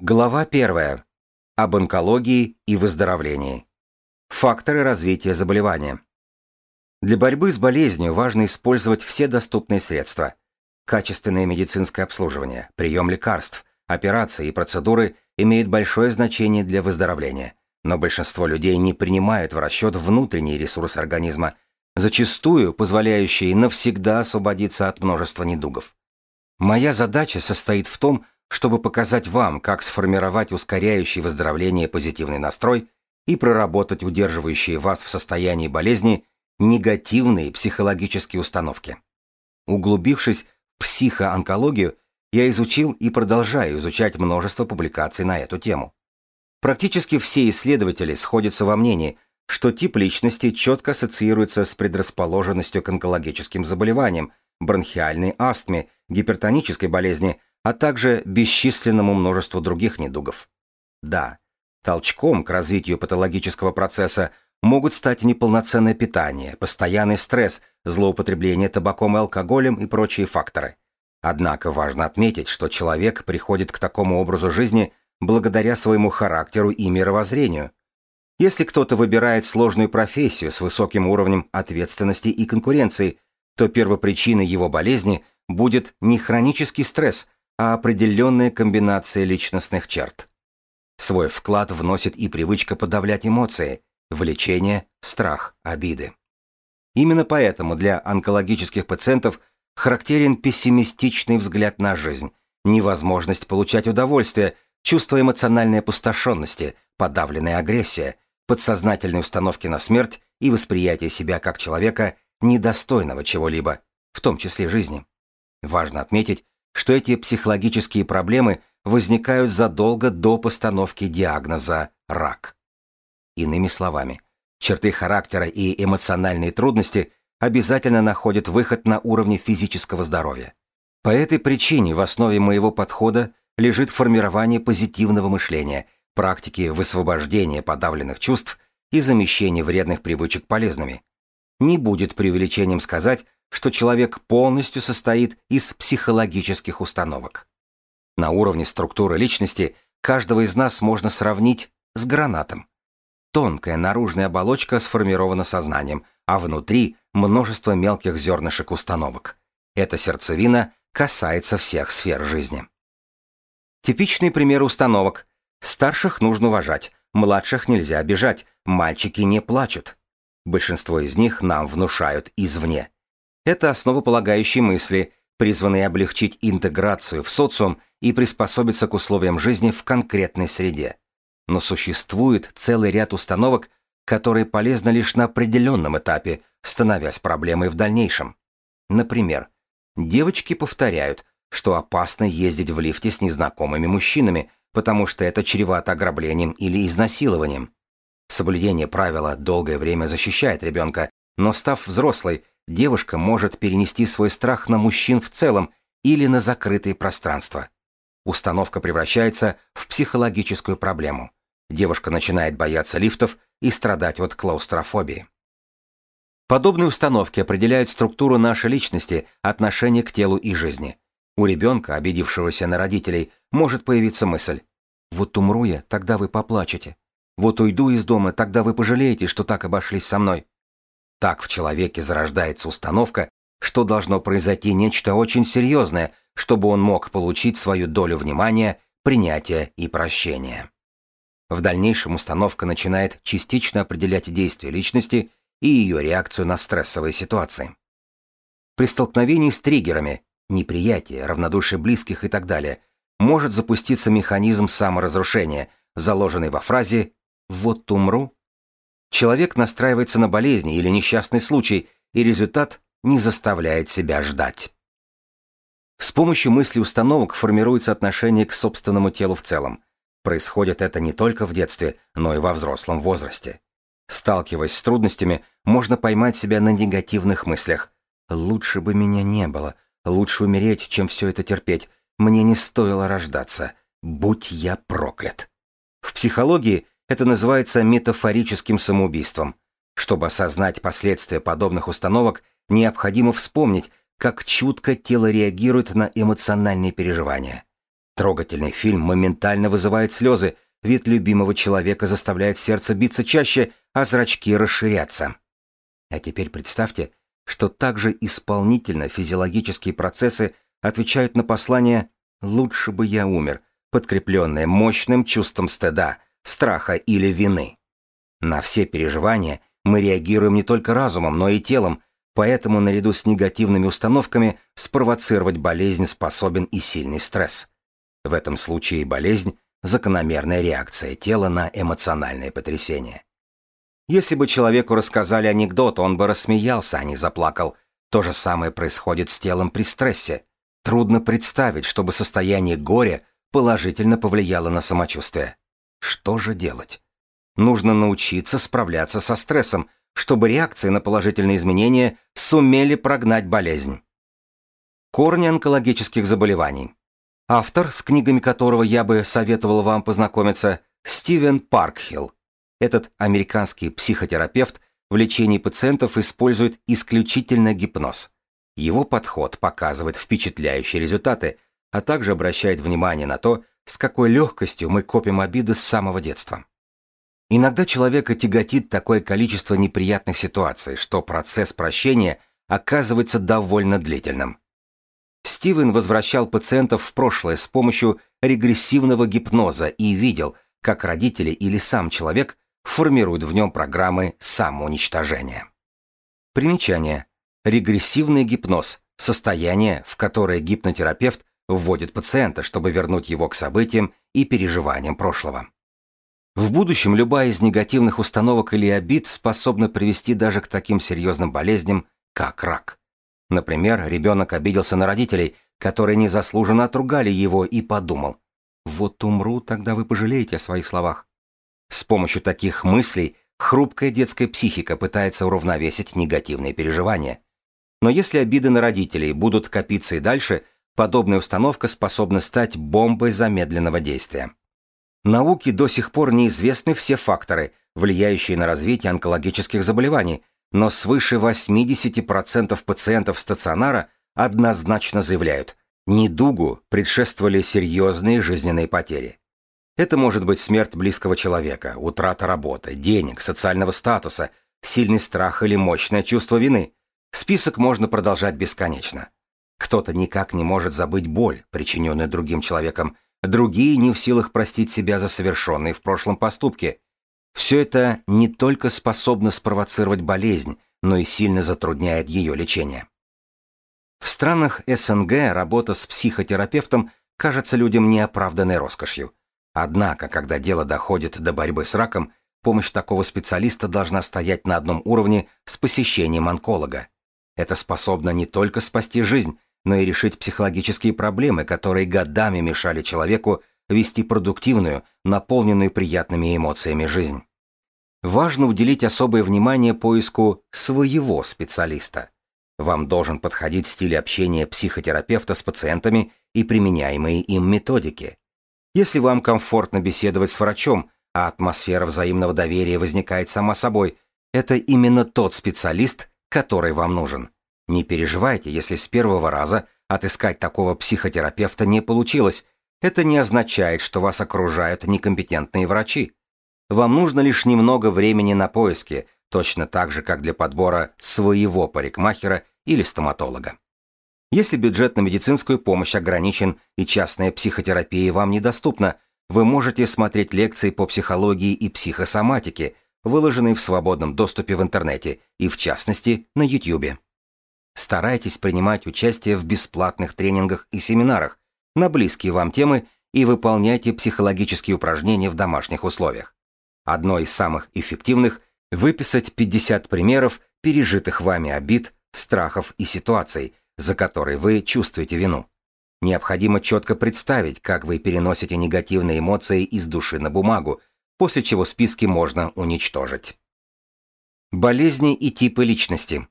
Глава 1. Об онкологии и выздоровлении. Факторы развития заболевания. Для борьбы с болезнью важно использовать все доступные средства. Качественное медицинское обслуживание, прием лекарств, операции и процедуры имеют большое значение для выздоровления, но большинство людей не принимают в расчет внутренний ресурс организма, зачастую позволяющий навсегда освободиться от множества недугов. Моя задача состоит в том, чтобы показать вам, как сформировать ускоряющий выздоровление позитивный настрой и проработать удерживающие вас в состоянии болезни негативные психологические установки. Углубившись в психоонкологию, я изучил и продолжаю изучать множество публикаций на эту тему. Практически все исследователи сходятся во мнении, что тип личности четко ассоциируется с предрасположенностью к онкологическим заболеваниям, бронхиальной астме, гипертонической болезни – а также бесчисленному множеству других недугов. Да, толчком к развитию патологического процесса могут стать неполноценное питание, постоянный стресс, злоупотребление табаком и алкоголем и прочие факторы. Однако важно отметить, что человек приходит к такому образу жизни благодаря своему характеру и мировоззрению. Если кто-то выбирает сложную профессию с высоким уровнем ответственности и конкуренции, то первопричиной его болезни будет не хронический стресс, а определенная комбинация личностных черт. Свой вклад вносит и привычка подавлять эмоции, влечение, страх, обиды. Именно поэтому для онкологических пациентов характерен пессимистичный взгляд на жизнь, невозможность получать удовольствие, чувство эмоциональной опустошенности, подавленная агрессия, подсознательные установки на смерть и восприятие себя как человека, недостойного чего-либо, в том числе жизни. Важно отметить, что эти психологические проблемы возникают задолго до постановки диагноза «рак». Иными словами, черты характера и эмоциональные трудности обязательно находят выход на уровне физического здоровья. По этой причине в основе моего подхода лежит формирование позитивного мышления, практики высвобождения подавленных чувств и замещения вредных привычек полезными. Не будет преувеличением сказать, что человек полностью состоит из психологических установок. На уровне структуры личности каждого из нас можно сравнить с гранатом. Тонкая наружная оболочка сформирована сознанием, а внутри множество мелких зернышек установок. Эта сердцевина касается всех сфер жизни. Типичный пример установок. Старших нужно уважать, младших нельзя обижать, мальчики не плачут. Большинство из них нам внушают извне. Это основополагающие мысли, призванные облегчить интеграцию в социум и приспособиться к условиям жизни в конкретной среде. Но существует целый ряд установок, которые полезны лишь на определенном этапе, становясь проблемой в дальнейшем. Например, девочки повторяют, что опасно ездить в лифте с незнакомыми мужчинами, потому что это чревато ограблением или изнасилованием. Соблюдение правила долгое время защищает ребенка, но став взрослой, девушка может перенести свой страх на мужчин в целом или на закрытые пространства. Установка превращается в психологическую проблему. Девушка начинает бояться лифтов и страдать от клаустрофобии. Подобные установки определяют структуру нашей личности, отношение к телу и жизни. У ребенка, обидевшегося на родителей, может появиться мысль «Вот умру я, тогда вы поплачете. Вот уйду из дома, тогда вы пожалеете, что так обошлись со мной». Так в человеке зарождается установка, что должно произойти нечто очень серьезное, чтобы он мог получить свою долю внимания, принятия и прощения. В дальнейшем установка начинает частично определять действия личности и ее реакцию на стрессовые ситуации. При столкновении с триггерами, неприятие, равнодушие близких и так далее, может запуститься механизм саморазрушения, заложенный во фразе «вот умру, Человек настраивается на болезни или несчастный случай, и результат не заставляет себя ждать. С помощью мысли установок формируется отношение к собственному телу в целом. Происходит это не только в детстве, но и во взрослом возрасте. Сталкиваясь с трудностями, можно поймать себя на негативных мыслях. «Лучше бы меня не было. Лучше умереть, чем все это терпеть. Мне не стоило рождаться. Будь я проклят». В психологии это называется метафорическим самоубийством. Чтобы осознать последствия подобных установок, необходимо вспомнить, как чутко тело реагирует на эмоциональные переживания. Трогательный фильм моментально вызывает слезы, вид любимого человека заставляет сердце биться чаще, а зрачки расширяться. А теперь представьте, что также исполнительно физиологические процессы отвечают на послание «лучше бы я умер», подкрепленное мощным чувством стыда, страха или вины. На все переживания мы реагируем не только разумом, но и телом, поэтому наряду с негативными установками спровоцировать болезнь способен и сильный стресс. В этом случае болезнь – закономерная реакция тела на эмоциональное потрясение. Если бы человеку рассказали анекдот, он бы рассмеялся, а не заплакал. То же самое происходит с телом при стрессе. Трудно представить, чтобы состояние горя положительно повлияло на самочувствие. Что же делать? Нужно научиться справляться со стрессом, чтобы реакции на положительные изменения сумели прогнать болезнь. Корни онкологических заболеваний. Автор, с книгами которого я бы советовал вам познакомиться, Стивен Паркхилл. Этот американский психотерапевт в лечении пациентов использует исключительно гипноз. Его подход показывает впечатляющие результаты, а также обращает внимание на то, с какой легкостью мы копим обиды с самого детства. Иногда человека тяготит такое количество неприятных ситуаций, что процесс прощения оказывается довольно длительным. Стивен возвращал пациентов в прошлое с помощью регрессивного гипноза и видел, как родители или сам человек формируют в нем программы самоуничтожения. Примечание. Регрессивный гипноз – состояние, в которое гипнотерапевт вводит пациента, чтобы вернуть его к событиям и переживаниям прошлого. В будущем любая из негативных установок или обид способна привести даже к таким серьезным болезням, как рак. Например, ребенок обиделся на родителей, которые незаслуженно отругали его и подумал, «Вот умру, тогда вы пожалеете о своих словах». С помощью таких мыслей хрупкая детская психика пытается уравновесить негативные переживания. Но если обиды на родителей будут копиться и дальше, подобная установка способна стать бомбой замедленного действия. Науке до сих пор неизвестны все факторы, влияющие на развитие онкологических заболеваний, но свыше 80% пациентов стационара однозначно заявляют, недугу предшествовали серьезные жизненные потери. Это может быть смерть близкого человека, утрата работы, денег, социального статуса, сильный страх или мощное чувство вины. Список можно продолжать бесконечно. Кто-то никак не может забыть боль, причиненную другим человеком, другие не в силах простить себя за совершенные в прошлом поступки. Все это не только способно спровоцировать болезнь, но и сильно затрудняет ее лечение. В странах СНГ работа с психотерапевтом кажется людям неоправданной роскошью. Однако, когда дело доходит до борьбы с раком, помощь такого специалиста должна стоять на одном уровне с посещением онколога. Это способно не только спасти жизнь, но и решить психологические проблемы, которые годами мешали человеку вести продуктивную, наполненную приятными эмоциями жизнь. Важно уделить особое внимание поиску своего специалиста. Вам должен подходить стиль общения психотерапевта с пациентами и применяемые им методики. Если вам комфортно беседовать с врачом, а атмосфера взаимного доверия возникает сама собой, это именно тот специалист, который вам нужен. Не переживайте, если с первого раза отыскать такого психотерапевта не получилось. Это не означает, что вас окружают некомпетентные врачи. Вам нужно лишь немного времени на поиски, точно так же, как для подбора своего парикмахера или стоматолога. Если бюджет на медицинскую помощь ограничен и частная психотерапия вам недоступна, вы можете смотреть лекции по психологии и психосоматике, выложенные в свободном доступе в интернете и, в частности, на YouTube. Старайтесь принимать участие в бесплатных тренингах и семинарах на близкие вам темы и выполняйте психологические упражнения в домашних условиях. Одно из самых эффективных – выписать 50 примеров пережитых вами обид, страхов и ситуаций – за который вы чувствуете вину. Необходимо четко представить, как вы переносите негативные эмоции из души на бумагу, после чего списки можно уничтожить. Болезни и типы личности.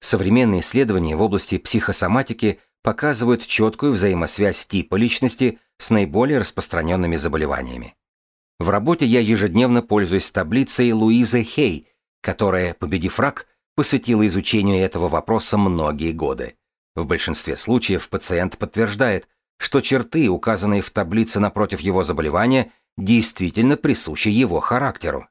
Современные исследования в области психосоматики показывают четкую взаимосвязь типа личности с наиболее распространенными заболеваниями. В работе я ежедневно пользуюсь таблицей Луизы Хей, которая, победив рак, посвятила изучению этого вопроса многие годы. В большинстве случаев пациент подтверждает, что черты, указанные в таблице напротив его заболевания, действительно присущи его характеру.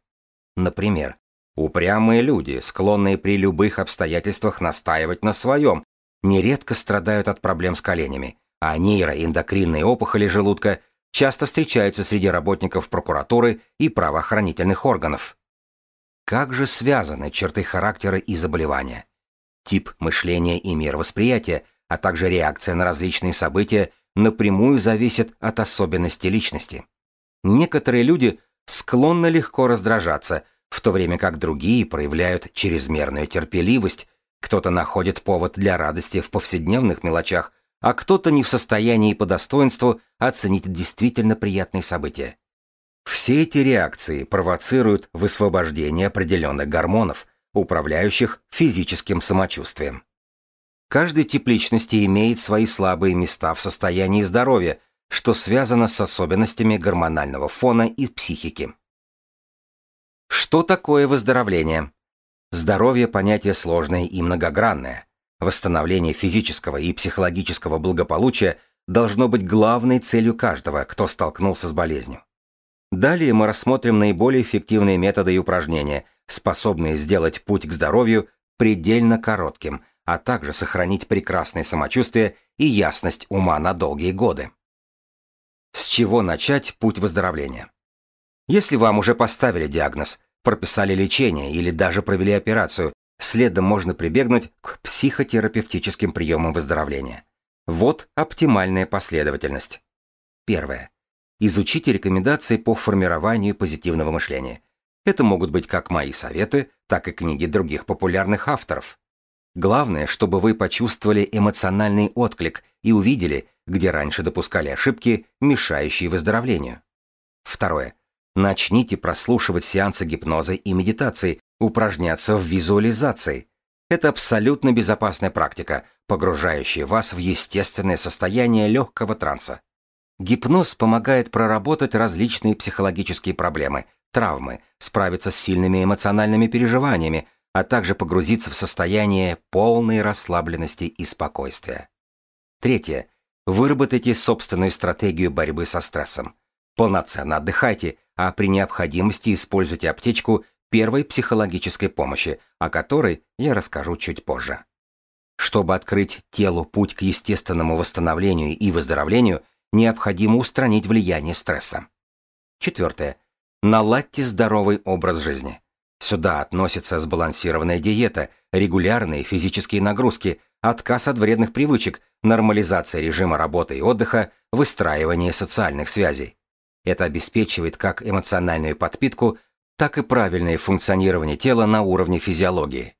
Например, упрямые люди, склонные при любых обстоятельствах настаивать на своем, нередко страдают от проблем с коленями, а нейроэндокринные опухоли желудка часто встречаются среди работников прокуратуры и правоохранительных органов. Как же связаны черты характера и заболевания? Тип мышления и мировосприятия, а также реакция на различные события напрямую зависят от особенностей личности. Некоторые люди склонны легко раздражаться, в то время как другие проявляют чрезмерную терпеливость, кто-то находит повод для радости в повседневных мелочах, а кто-то не в состоянии по достоинству оценить действительно приятные события. Все эти реакции провоцируют высвобождение определенных гормонов, управляющих физическим самочувствием. Каждый тип личности имеет свои слабые места в состоянии здоровья, что связано с особенностями гормонального фона и психики. Что такое выздоровление? Здоровье – понятие сложное и многогранное. Восстановление физического и психологического благополучия должно быть главной целью каждого, кто столкнулся с болезнью. Далее мы рассмотрим наиболее эффективные методы и упражнения, способные сделать путь к здоровью предельно коротким, а также сохранить прекрасное самочувствие и ясность ума на долгие годы. С чего начать путь выздоровления? Если вам уже поставили диагноз, прописали лечение или даже провели операцию, следом можно прибегнуть к психотерапевтическим приемам выздоровления. Вот оптимальная последовательность. Первое. Изучите рекомендации по формированию позитивного мышления. Это могут быть как мои советы, так и книги других популярных авторов. Главное, чтобы вы почувствовали эмоциональный отклик и увидели, где раньше допускали ошибки, мешающие выздоровлению. Второе. Начните прослушивать сеансы гипноза и медитации, упражняться в визуализации. Это абсолютно безопасная практика, погружающая вас в естественное состояние легкого транса. Гипноз помогает проработать различные психологические проблемы, травмы, справиться с сильными эмоциональными переживаниями, а также погрузиться в состояние полной расслабленности и спокойствия. Третье. Выработайте собственную стратегию борьбы со стрессом. Полноценно отдыхайте, а при необходимости используйте аптечку первой психологической помощи, о которой я расскажу чуть позже. Чтобы открыть телу путь к естественному восстановлению и выздоровлению, необходимо устранить влияние стресса. Четвертое. Наладьте здоровый образ жизни. Сюда относится сбалансированная диета, регулярные физические нагрузки, отказ от вредных привычек, нормализация режима работы и отдыха, выстраивание социальных связей. Это обеспечивает как эмоциональную подпитку, так и правильное функционирование тела на уровне физиологии.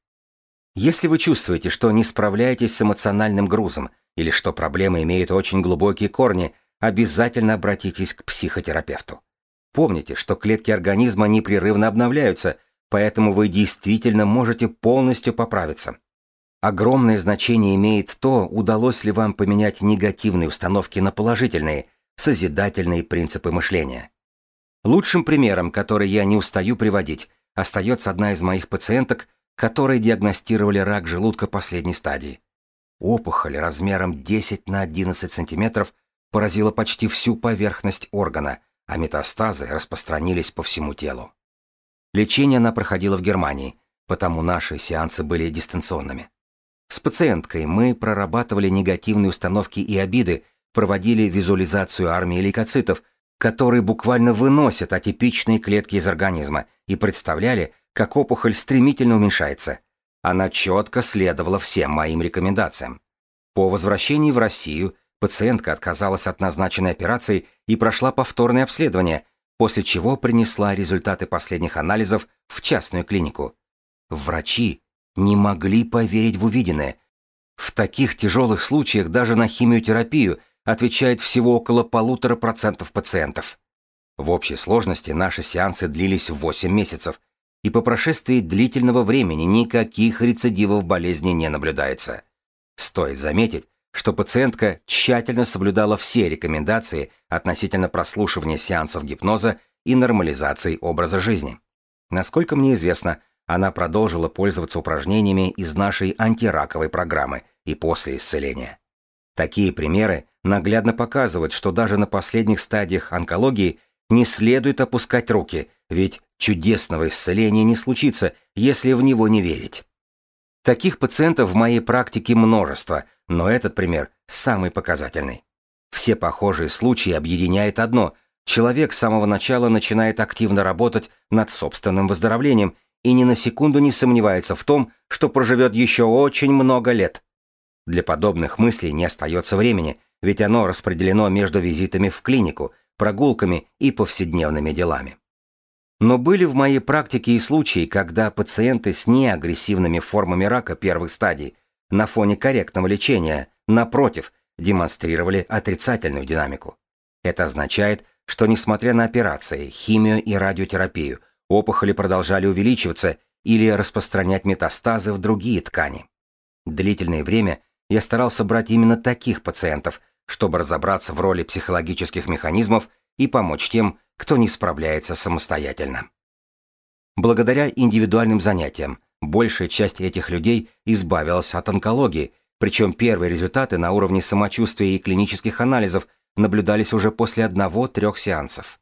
Если вы чувствуете, что не справляетесь с эмоциональным грузом или что проблемы имеют очень глубокие корни, обязательно обратитесь к психотерапевту. Помните, что клетки организма непрерывно обновляются, поэтому вы действительно можете полностью поправиться. Огромное значение имеет то, удалось ли вам поменять негативные установки на положительные – созидательные принципы мышления. Лучшим примером, который я не устаю приводить, остается одна из моих пациенток, которой диагностировали рак желудка последней стадии. Опухоль размером 10 на 11 сантиметров поразила почти всю поверхность органа, а метастазы распространились по всему телу. Лечение она проходила в Германии, потому наши сеансы были дистанционными. С пациенткой мы прорабатывали негативные установки и обиды, проводили визуализацию армии лейкоцитов, которые буквально выносят атипичные клетки из организма, и представляли, как опухоль стремительно уменьшается. Она четко следовала всем моим рекомендациям. По возвращении в Россию пациентка отказалась от назначенной операции и прошла повторное обследование, после чего принесла результаты последних анализов в частную клинику. Врачи не могли поверить в увиденное. В таких тяжелых случаях даже на химиотерапию отвечает всего около полутора процентов пациентов. В общей сложности наши сеансы длились 8 месяцев, и по прошествии длительного времени никаких рецидивов болезни не наблюдается. Стоит заметить, что пациентка тщательно соблюдала все рекомендации относительно прослушивания сеансов гипноза и нормализации образа жизни. Насколько мне известно, она продолжила пользоваться упражнениями из нашей антираковой программы и после исцеления. Такие примеры наглядно показывает, что даже на последних стадиях онкологии не следует опускать руки, ведь чудесного исцеления не случится, если в него не верить. Таких пациентов в моей практике множество, но этот пример самый показательный. Все похожие случаи объединяет одно – человек с самого начала начинает активно работать над собственным выздоровлением и ни на секунду не сомневается в том, что проживет еще очень много лет. Для подобных мыслей не остается времени, ведь оно распределено между визитами в клинику, прогулками и повседневными делами. Но были в моей практике и случаи, когда пациенты с неагрессивными формами рака первых стадий на фоне корректного лечения, напротив, демонстрировали отрицательную динамику. Это означает, что несмотря на операции, химию и радиотерапию, опухоли продолжали увеличиваться или распространять метастазы в другие ткани. Длительное время я старался брать именно таких пациентов, чтобы разобраться в роли психологических механизмов и помочь тем, кто не справляется самостоятельно. Благодаря индивидуальным занятиям большая часть этих людей избавилась от онкологии, причем первые результаты на уровне самочувствия и клинических анализов наблюдались уже после одного-трех сеансов.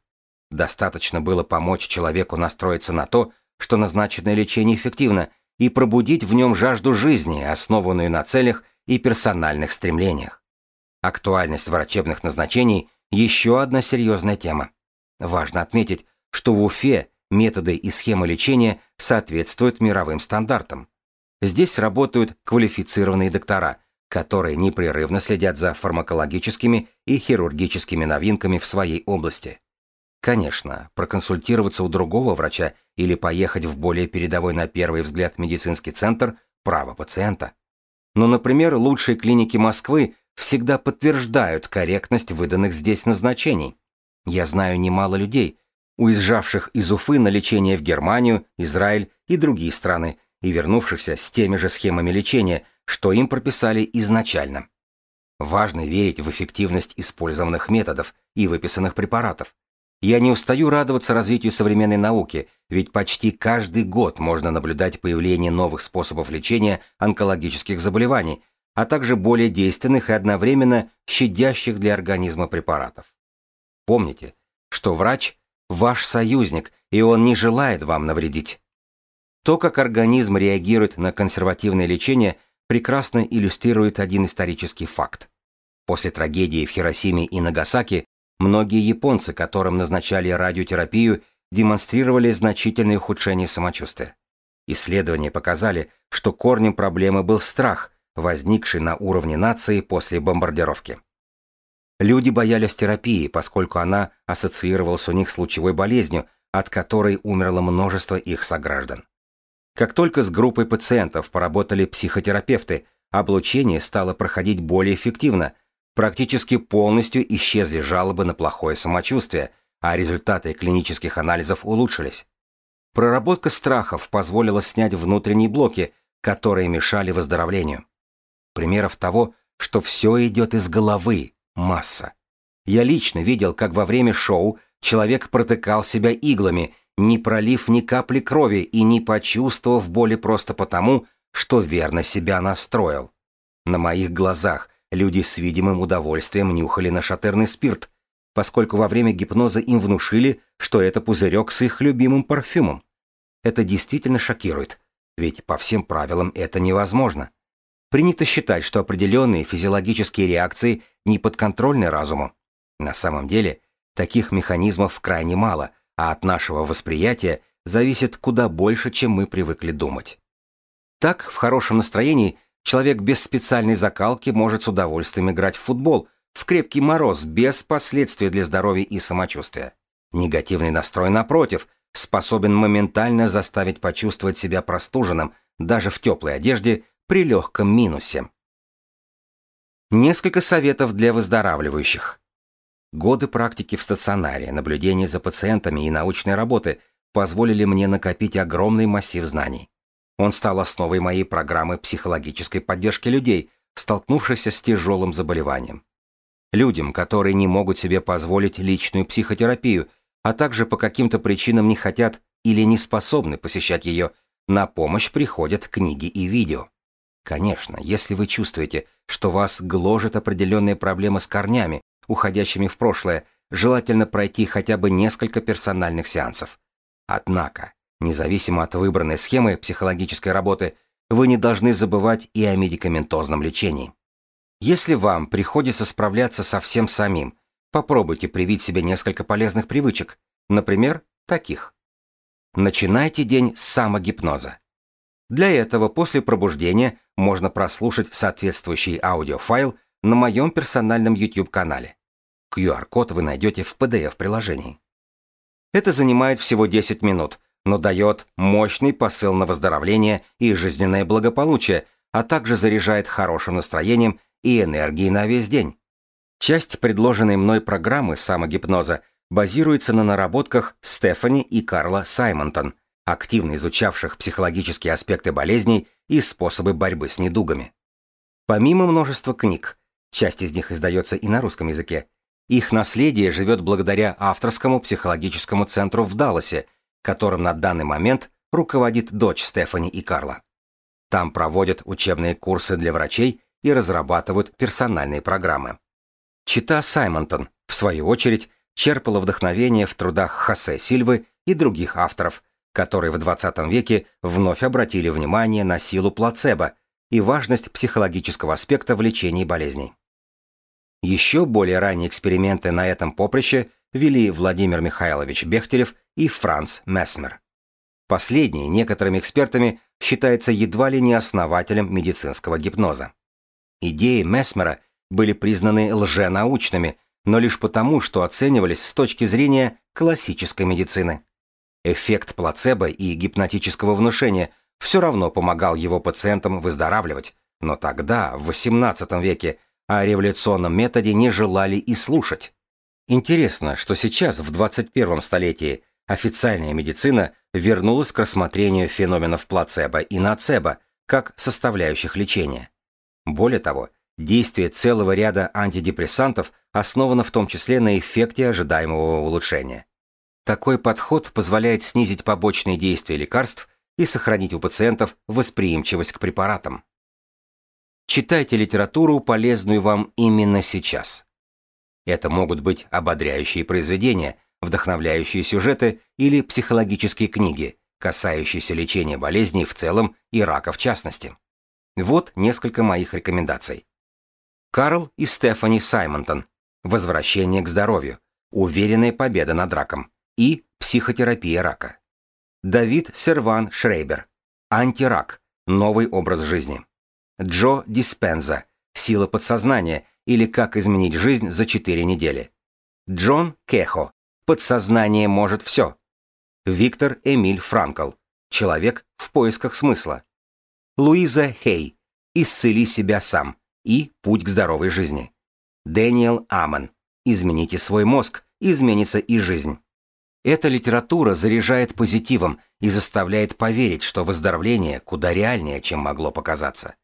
Достаточно было помочь человеку настроиться на то, что назначенное лечение эффективно, и пробудить в нем жажду жизни, основанную на целях и персональных стремлениях. Актуальность врачебных назначений – еще одна серьезная тема. Важно отметить, что в Уфе методы и схемы лечения соответствуют мировым стандартам. Здесь работают квалифицированные доктора, которые непрерывно следят за фармакологическими и хирургическими новинками в своей области. Конечно, проконсультироваться у другого врача или поехать в более передовой на первый взгляд медицинский центр – право пациента. Но, например, лучшие клиники Москвы всегда подтверждают корректность выданных здесь назначений. Я знаю немало людей, уезжавших из Уфы на лечение в Германию, Израиль и другие страны, и вернувшихся с теми же схемами лечения, что им прописали изначально. Важно верить в эффективность использованных методов и выписанных препаратов. Я не устаю радоваться развитию современной науки, ведь почти каждый год можно наблюдать появление новых способов лечения онкологических заболеваний, а также более действенных и одновременно щадящих для организма препаратов. Помните, что врач – ваш союзник, и он не желает вам навредить. То, как организм реагирует на консервативное лечение, прекрасно иллюстрирует один исторический факт. После трагедии в Хиросиме и Нагасаки многие японцы, которым назначали радиотерапию, демонстрировали значительное ухудшение самочувствия. Исследования показали, что корнем проблемы был страх, возникший на уровне нации после бомбардировки. Люди боялись терапии, поскольку она ассоциировалась у них с лучевой болезнью, от которой умерло множество их сограждан. Как только с группой пациентов поработали психотерапевты, облучение стало проходить более эффективно, практически полностью исчезли жалобы на плохое самочувствие, а результаты клинических анализов улучшились. Проработка страхов позволила снять внутренние блоки, которые мешали выздоровлению. Примеров того, что все идет из головы, масса. Я лично видел, как во время шоу человек протыкал себя иглами, не пролив ни капли крови и не почувствовав боли просто потому, что верно себя настроил. На моих глазах люди с видимым удовольствием нюхали нашатырный спирт, поскольку во время гипноза им внушили, что это пузырек с их любимым парфюмом. Это действительно шокирует, ведь по всем правилам это невозможно. Принято считать, что определенные физиологические реакции не подконтрольны разуму. На самом деле, таких механизмов крайне мало, а от нашего восприятия зависит куда больше, чем мы привыкли думать. Так, в хорошем настроении человек без специальной закалки может с удовольствием играть в футбол в крепкий мороз без последствий для здоровья и самочувствия. Негативный настрой, напротив, способен моментально заставить почувствовать себя простуженным даже в теплой одежде при легком минусе. Несколько советов для выздоравливающих. Годы практики в стационаре, наблюдения за пациентами и научной работы позволили мне накопить огромный массив знаний. Он стал основой моей программы психологической поддержки людей, столкнувшихся с тяжелым заболеванием. Людям, которые не могут себе позволить личную психотерапию, а также по каким-то причинам не хотят или не способны посещать ее, на помощь приходят книги и видео. Конечно, если вы чувствуете, что вас гложет определенная проблема с корнями, уходящими в прошлое, желательно пройти хотя бы несколько персональных сеансов. Однако, независимо от выбранной схемы психологической работы, вы не должны забывать и о медикаментозном лечении. Если вам приходится справляться со всем самим, попробуйте привить себе несколько полезных привычек, например, таких. Начинайте день с самогипноза. Для этого после пробуждения можно прослушать соответствующий аудиофайл на моем персональном YouTube-канале. QR-код вы найдете в PDF-приложении. Это занимает всего 10 минут, но дает мощный посыл на выздоровление и жизненное благополучие, а также заряжает хорошим настроением и энергией на весь день. Часть предложенной мной программы самогипноза базируется на наработках Стефани и Карла Саймонтон – активно изучавших психологические аспекты болезней и способы борьбы с недугами. Помимо множества книг, часть из них издается и на русском языке, их наследие живет благодаря авторскому психологическому центру в Далласе, которым на данный момент руководит дочь Стефани и Карла. Там проводят учебные курсы для врачей и разрабатывают персональные программы. Чита Саймонтон, в свою очередь, черпала вдохновение в трудах Хосе Сильвы и других авторов, которые в 20 веке вновь обратили внимание на силу плацебо и важность психологического аспекта в лечении болезней. Еще более ранние эксперименты на этом поприще вели Владимир Михайлович Бехтерев и Франц Месмер. Последний некоторыми экспертами считается едва ли не основателем медицинского гипноза. Идеи Месмера были признаны лженаучными, но лишь потому, что оценивались с точки зрения классической медицины. Эффект плацебо и гипнотического внушения все равно помогал его пациентам выздоравливать, но тогда, в XVIII веке, о революционном методе не желали и слушать. Интересно, что сейчас, в 21 столетии, официальная медицина вернулась к рассмотрению феноменов плацебо и нацебо как составляющих лечения. Более того, действие целого ряда антидепрессантов основано в том числе на эффекте ожидаемого улучшения. Такой подход позволяет снизить побочные действия лекарств и сохранить у пациентов восприимчивость к препаратам. Читайте литературу, полезную вам именно сейчас. Это могут быть ободряющие произведения, вдохновляющие сюжеты или психологические книги, касающиеся лечения болезней в целом и рака в частности. Вот несколько моих рекомендаций. Карл и Стефани Саймонтон. Возвращение к здоровью. Уверенная победа над раком и психотерапия рака. Давид Серван Шрейбер. Антирак. Новый образ жизни. Джо Диспенза. Сила подсознания или как изменить жизнь за 4 недели. Джон Кехо. Подсознание может все. Виктор Эмиль Франкл. Человек в поисках смысла. Луиза Хей. Исцели себя сам. И Путь к здоровой жизни. Дэниел Аман. Измените свой мозг, изменится и жизнь. Эта литература заряжает позитивом и заставляет поверить, что выздоровление куда реальнее, чем могло показаться.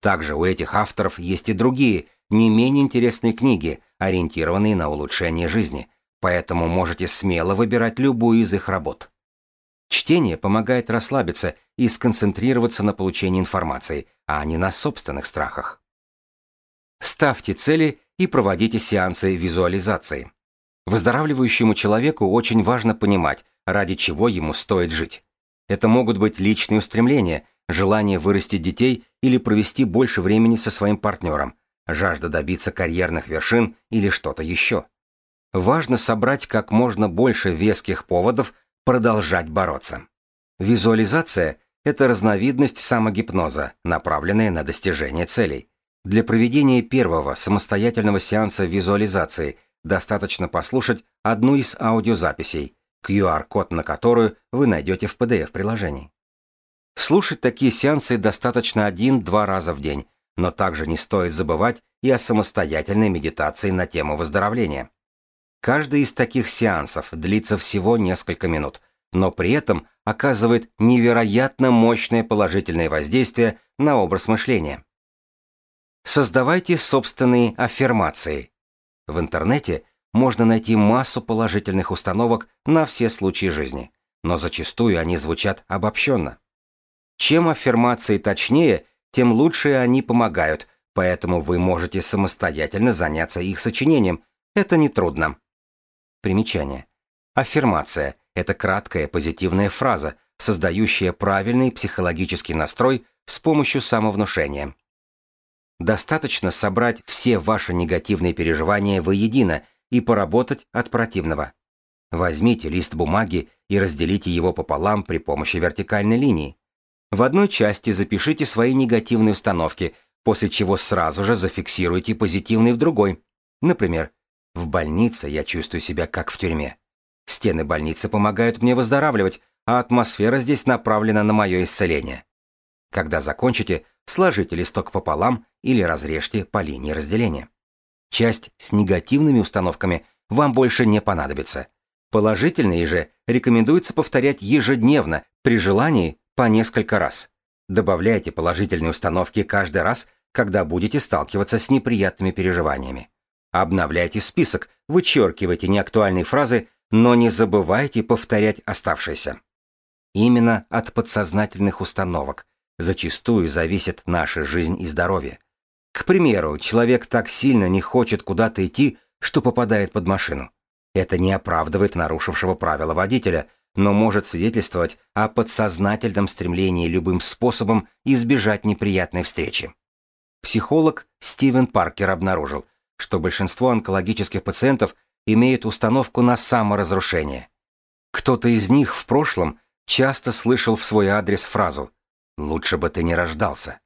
Также у этих авторов есть и другие, не менее интересные книги, ориентированные на улучшение жизни, поэтому можете смело выбирать любую из их работ. Чтение помогает расслабиться и сконцентрироваться на получении информации, а не на собственных страхах. Ставьте цели и проводите сеансы визуализации. Выздоравливающему человеку очень важно понимать, ради чего ему стоит жить. Это могут быть личные устремления, желание вырастить детей или провести больше времени со своим партнером, жажда добиться карьерных вершин или что-то еще. Важно собрать как можно больше веских поводов продолжать бороться. Визуализация – это разновидность самогипноза, направленная на достижение целей. Для проведения первого самостоятельного сеанса визуализации Достаточно послушать одну из аудиозаписей, QR-код на которую вы найдете в PDF-приложении. Слушать такие сеансы достаточно один-два раза в день, но также не стоит забывать и о самостоятельной медитации на тему выздоровления. Каждый из таких сеансов длится всего несколько минут, но при этом оказывает невероятно мощное положительное воздействие на образ мышления. Создавайте собственные аффирмации, в интернете можно найти массу положительных установок на все случаи жизни, но зачастую они звучат обобщенно. Чем аффирмации точнее, тем лучше они помогают, поэтому вы можете самостоятельно заняться их сочинением. Это нетрудно. Примечание. Аффирмация – это краткая позитивная фраза, создающая правильный психологический настрой с помощью самовнушения. Достаточно собрать все ваши негативные переживания воедино и поработать от противного. Возьмите лист бумаги и разделите его пополам при помощи вертикальной линии. В одной части запишите свои негативные установки, после чего сразу же зафиксируйте позитивные в другой. Например, в больнице я чувствую себя как в тюрьме. Стены больницы помогают мне выздоравливать, а атмосфера здесь направлена на мое исцеление. Когда закончите, сложите листок пополам или разрежьте по линии разделения. Часть с негативными установками вам больше не понадобится. Положительные же рекомендуется повторять ежедневно, при желании по несколько раз. Добавляйте положительные установки каждый раз, когда будете сталкиваться с неприятными переживаниями. Обновляйте список, вычеркивайте неактуальные фразы, но не забывайте повторять оставшиеся. Именно от подсознательных установок зачастую зависит наша жизнь и здоровье. К примеру, человек так сильно не хочет куда-то идти, что попадает под машину. Это не оправдывает нарушившего правила водителя, но может свидетельствовать о подсознательном стремлении любым способом избежать неприятной встречи. Психолог Стивен Паркер обнаружил, что большинство онкологических пациентов имеют установку на саморазрушение. Кто-то из них в прошлом часто слышал в свой адрес фразу «Лучше бы ты не рождался».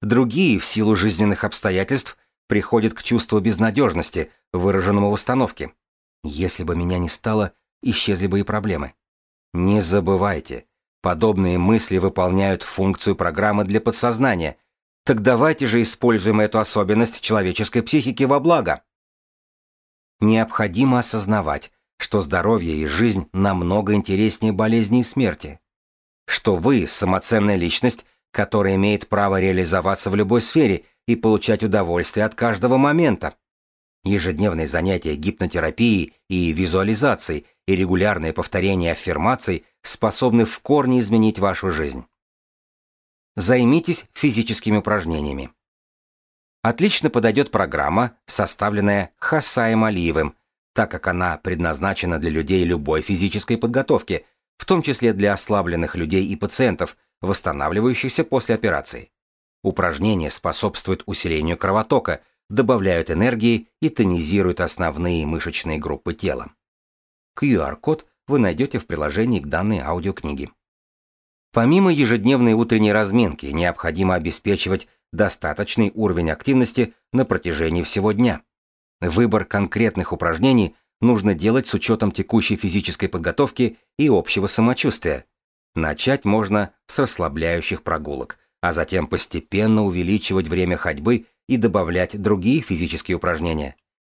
Другие, в силу жизненных обстоятельств, приходят к чувству безнадежности, выраженному в установке. Если бы меня не стало, исчезли бы и проблемы. Не забывайте, подобные мысли выполняют функцию программы для подсознания. Так давайте же используем эту особенность человеческой психики во благо. Необходимо осознавать, что здоровье и жизнь намного интереснее болезни и смерти. Что вы – самоценная личность, которая имеет право реализоваться в любой сфере и получать удовольствие от каждого момента. Ежедневные занятия гипнотерапией и визуализацией и регулярное повторение аффирмаций способны в корне изменить вашу жизнь. Займитесь физическими упражнениями. Отлично подойдет программа, составленная Хасаем Алиевым, так как она предназначена для людей любой физической подготовки, в том числе для ослабленных людей и пациентов, восстанавливающихся после операции. Упражнения способствуют усилению кровотока, добавляют энергии и тонизируют основные мышечные группы тела. QR-код вы найдете в приложении к данной аудиокниге. Помимо ежедневной утренней разминки, необходимо обеспечивать достаточный уровень активности на протяжении всего дня. Выбор конкретных упражнений нужно делать с учетом текущей физической подготовки и общего самочувствия. Начать можно с расслабляющих прогулок, а затем постепенно увеличивать время ходьбы и добавлять другие физические упражнения.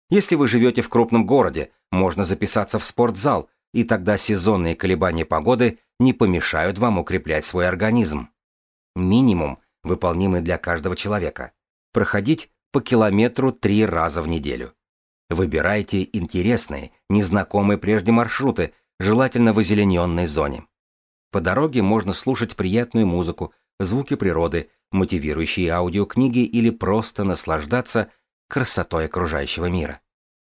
Если вы живете в крупном городе, можно записаться в спортзал, и тогда сезонные колебания погоды не помешают вам укреплять свой организм. Минимум, выполнимый для каждого человека. Проходить по километру три раза в неделю. Выбирайте интересные, незнакомые прежде маршруты, желательно в озелененной зоне. По дороге можно слушать приятную музыку, звуки природы, мотивирующие аудиокниги или просто наслаждаться красотой окружающего мира.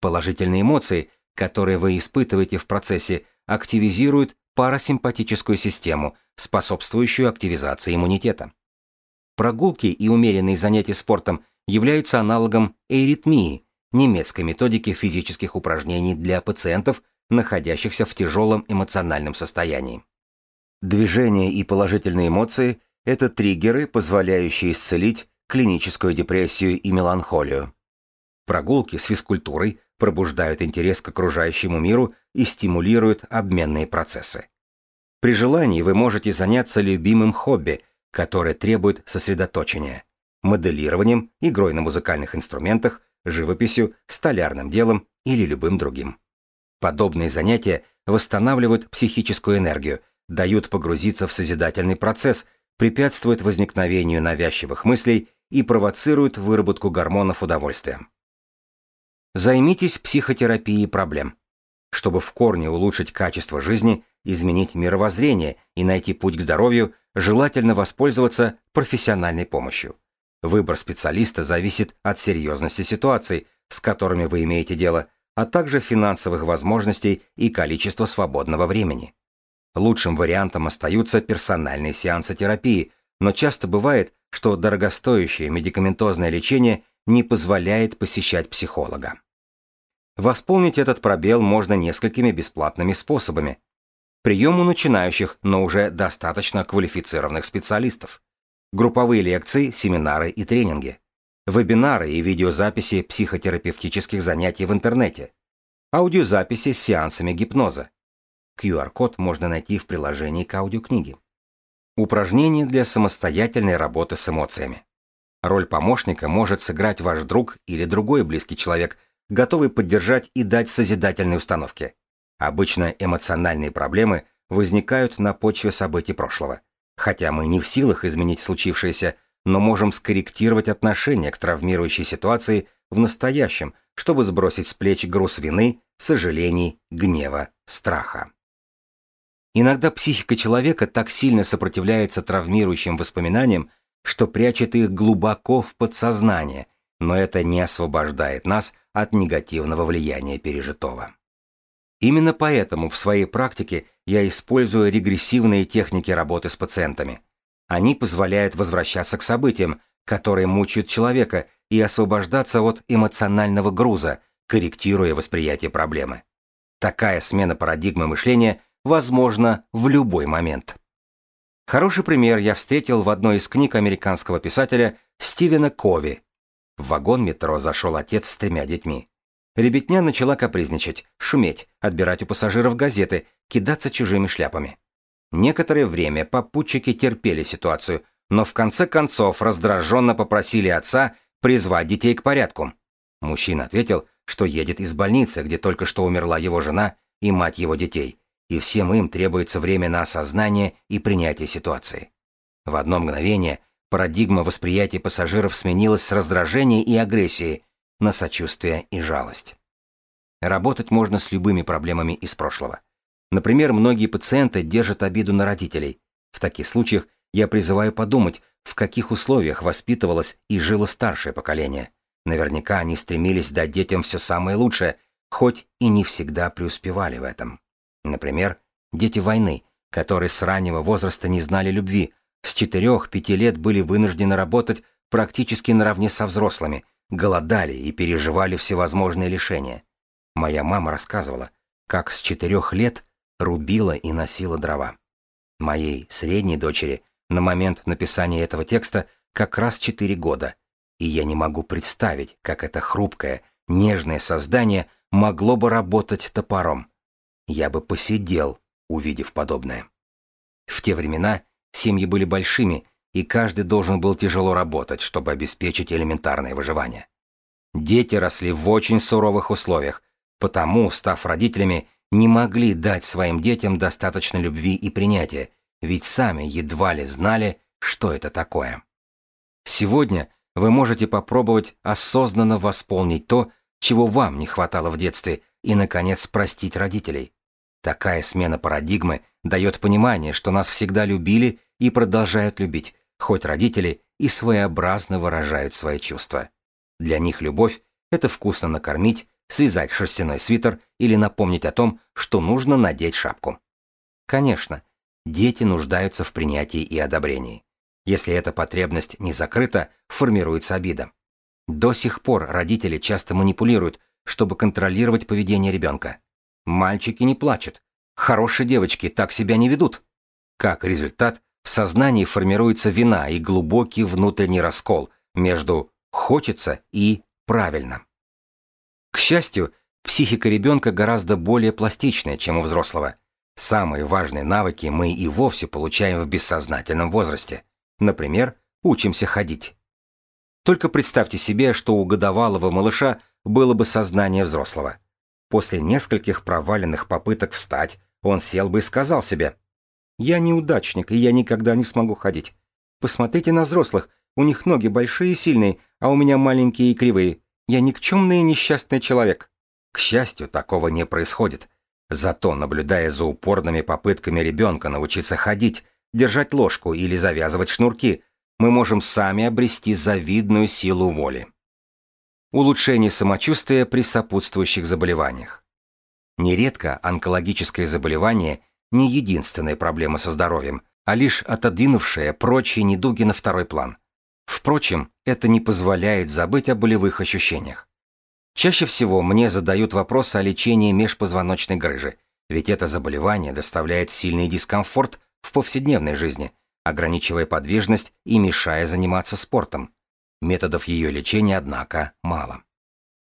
Положительные эмоции, которые вы испытываете в процессе, активизируют парасимпатическую систему, способствующую активизации иммунитета. Прогулки и умеренные занятия спортом являются аналогом эритмии, немецкой методики физических упражнений для пациентов, находящихся в тяжелом эмоциональном состоянии. Движение и положительные эмоции – это триггеры, позволяющие исцелить клиническую депрессию и меланхолию. Прогулки с физкультурой пробуждают интерес к окружающему миру и стимулируют обменные процессы. При желании вы можете заняться любимым хобби, которое требует сосредоточения, моделированием, игрой на музыкальных инструментах, живописью, столярным делом или любым другим. Подобные занятия восстанавливают психическую энергию, дают погрузиться в созидательный процесс, препятствуют возникновению навязчивых мыслей и провоцируют выработку гормонов удовольствия. Займитесь психотерапией проблем. Чтобы в корне улучшить качество жизни, изменить мировоззрение и найти путь к здоровью, желательно воспользоваться профессиональной помощью. Выбор специалиста зависит от серьезности ситуаций, с которыми вы имеете дело, а также финансовых возможностей и количества свободного времени. Лучшим вариантом остаются персональные сеансы терапии, но часто бывает, что дорогостоящее медикаментозное лечение не позволяет посещать психолога. Восполнить этот пробел можно несколькими бесплатными способами. Прием у начинающих, но уже достаточно квалифицированных специалистов. Групповые лекции, семинары и тренинги. Вебинары и видеозаписи психотерапевтических занятий в интернете. Аудиозаписи с сеансами гипноза. QR-код можно найти в приложении к аудиокниге. Упражнения для самостоятельной работы с эмоциями. Роль помощника может сыграть ваш друг или другой близкий человек, готовый поддержать и дать созидательные установки. Обычно эмоциональные проблемы возникают на почве событий прошлого. Хотя мы не в силах изменить случившееся, но можем скорректировать отношение к травмирующей ситуации в настоящем, чтобы сбросить с плеч груз вины, сожалений, гнева, страха. Иногда психика человека так сильно сопротивляется травмирующим воспоминаниям, что прячет их глубоко в подсознание, но это не освобождает нас от негативного влияния пережитого. Именно поэтому в своей практике я использую регрессивные техники работы с пациентами. Они позволяют возвращаться к событиям, которые мучают человека, и освобождаться от эмоционального груза, корректируя восприятие проблемы. Такая смена парадигмы мышления возможна в любой момент. Хороший пример я встретил в одной из книг американского писателя Стивена Кови в вагон метро зашел отец с тремя детьми. Ребятня начала капризничать, шуметь, отбирать у пассажиров газеты, кидаться чужими шляпами. Некоторое время попутчики терпели ситуацию, но в конце концов раздраженно попросили отца призвать детей к порядку. Мужчина ответил, что едет из больницы, где только что умерла его жена и мать его детей, и всем им требуется время на осознание и принятие ситуации. В одно мгновение Парадигма восприятия пассажиров сменилась с раздражения и агрессии на сочувствие и жалость. Работать можно с любыми проблемами из прошлого. Например, многие пациенты держат обиду на родителей. В таких случаях я призываю подумать, в каких условиях воспитывалось и жило старшее поколение. Наверняка они стремились дать детям все самое лучшее, хоть и не всегда преуспевали в этом. Например, дети войны, которые с раннего возраста не знали любви, с четырех-пяти лет были вынуждены работать практически наравне со взрослыми, голодали и переживали всевозможные лишения. Моя мама рассказывала, как с четырех лет рубила и носила дрова. Моей средней дочери на момент написания этого текста как раз четыре года, и я не могу представить, как это хрупкое, нежное создание могло бы работать топором. Я бы посидел, увидев подобное. В те времена Семьи были большими, и каждый должен был тяжело работать, чтобы обеспечить элементарное выживание. Дети росли в очень суровых условиях, потому, став родителями, не могли дать своим детям достаточно любви и принятия, ведь сами едва ли знали, что это такое. Сегодня вы можете попробовать осознанно восполнить то, чего вам не хватало в детстве, и, наконец, простить родителей. Такая смена парадигмы дает понимание, что нас всегда любили и продолжают любить, хоть родители и своеобразно выражают свои чувства. Для них любовь – это вкусно накормить, связать шерстяной свитер или напомнить о том, что нужно надеть шапку. Конечно, дети нуждаются в принятии и одобрении. Если эта потребность не закрыта, формируется обида. До сих пор родители часто манипулируют, чтобы контролировать поведение ребенка. Мальчики не плачут. Хорошие девочки так себя не ведут. Как результат, в сознании формируется вина и глубокий внутренний раскол между «хочется» и «правильно». К счастью, психика ребенка гораздо более пластичная, чем у взрослого. Самые важные навыки мы и вовсе получаем в бессознательном возрасте. Например, учимся ходить. Только представьте себе, что у годовалого малыша было бы сознание взрослого. После нескольких проваленных попыток встать, он сел бы и сказал себе, «Я неудачник, и я никогда не смогу ходить. Посмотрите на взрослых, у них ноги большие и сильные, а у меня маленькие и кривые. Я никчемный и несчастный человек». К счастью, такого не происходит. Зато, наблюдая за упорными попытками ребенка научиться ходить, держать ложку или завязывать шнурки, мы можем сами обрести завидную силу воли. Улучшение самочувствия при сопутствующих заболеваниях. Нередко онкологическое заболевание не единственная проблема со здоровьем, а лишь отодвинувшая прочие недуги на второй план. Впрочем, это не позволяет забыть о болевых ощущениях. Чаще всего мне задают вопрос о лечении межпозвоночной грыжи, ведь это заболевание доставляет сильный дискомфорт в повседневной жизни, ограничивая подвижность и мешая заниматься спортом. Методов ее лечения, однако, мало.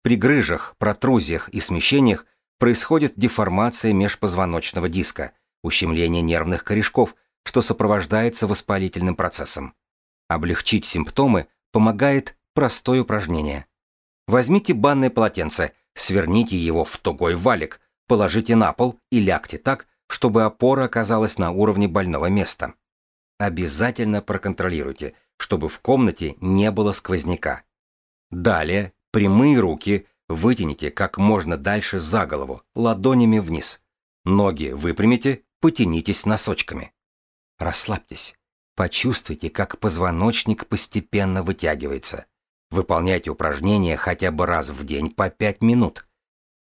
При грыжах, протрузиях и смещениях происходит деформация межпозвоночного диска, ущемление нервных корешков, что сопровождается воспалительным процессом. Облегчить симптомы помогает простое упражнение. Возьмите банное полотенце, сверните его в тугой валик, положите на пол и лягте так, чтобы опора оказалась на уровне больного места. Обязательно проконтролируйте, чтобы в комнате не было сквозняка. Далее прямые руки вытяните как можно дальше за голову, ладонями вниз. Ноги выпрямите, потянитесь носочками. Расслабьтесь. Почувствуйте, как позвоночник постепенно вытягивается. Выполняйте упражнения хотя бы раз в день по 5 минут.